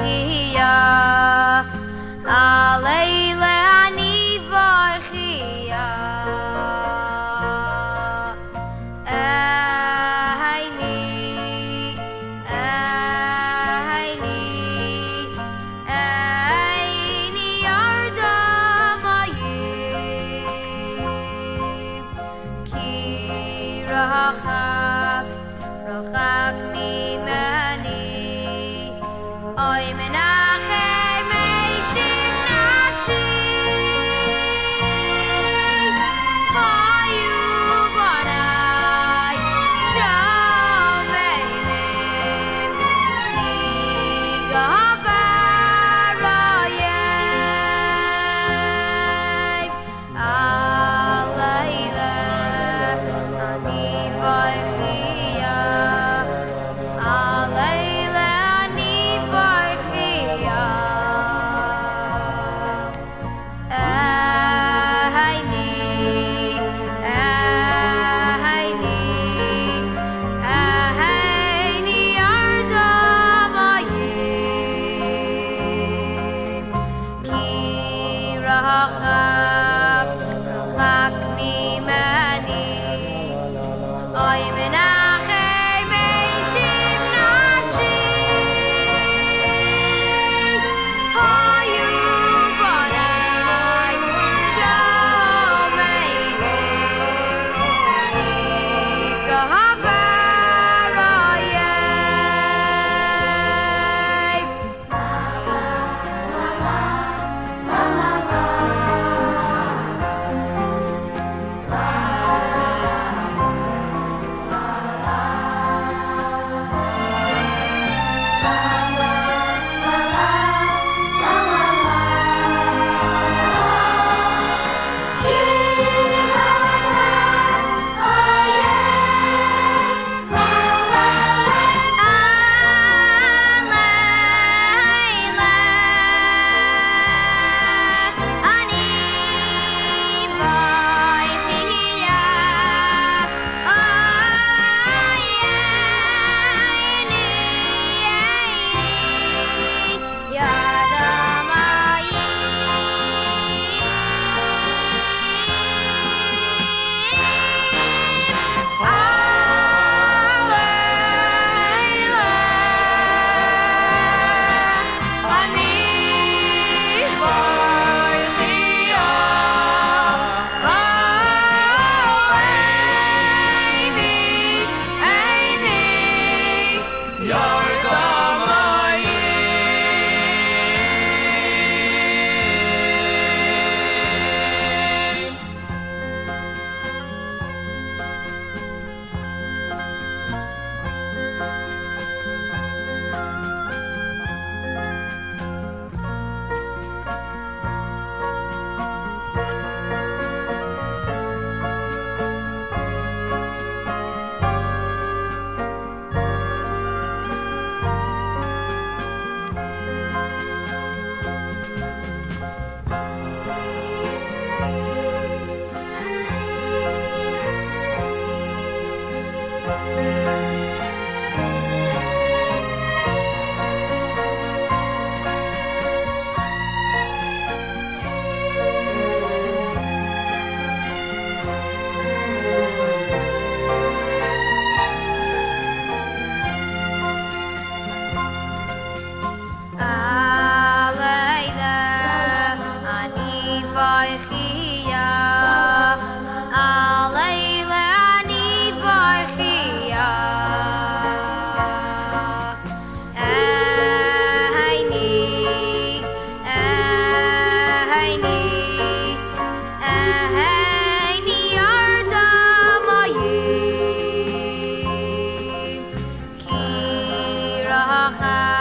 iya alayla ani vahiya ahayni ahayni ahayni 啊 high.